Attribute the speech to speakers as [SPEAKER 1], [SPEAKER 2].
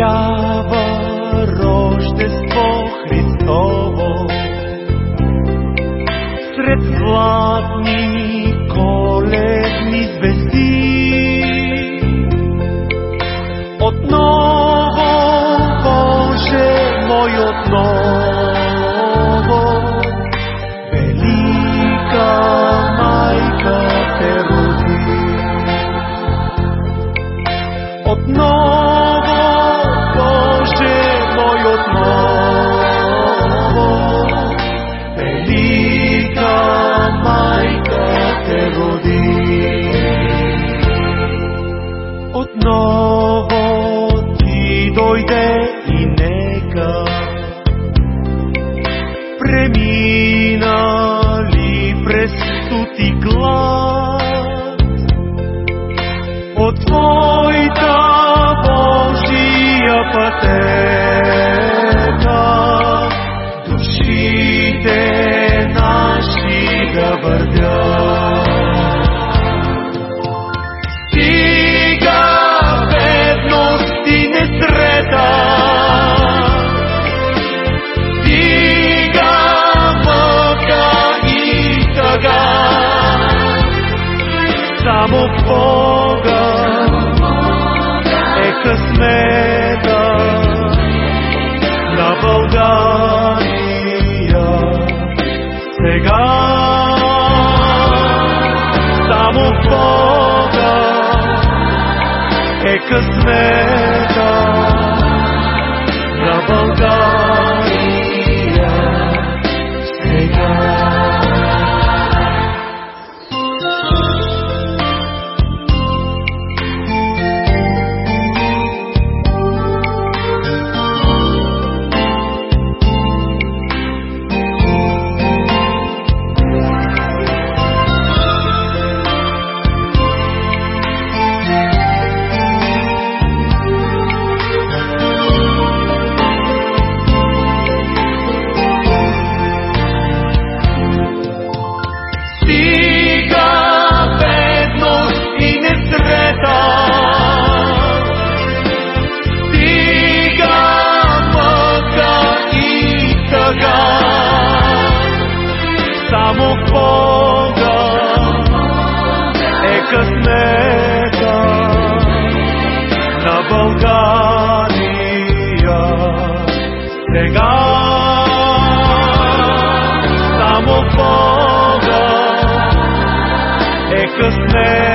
[SPEAKER 1] прославява рождество Христово. Сред златни коледни звезди отново, Боже мой, отново велика майка те роди. Отново преминали през стути глас от твоята Божия пътека душите наши да вървят. Само в Бога е късмета на България сега. Само в Бога е късмета само в Бога е късмета на България сега. Само в Бога е късмета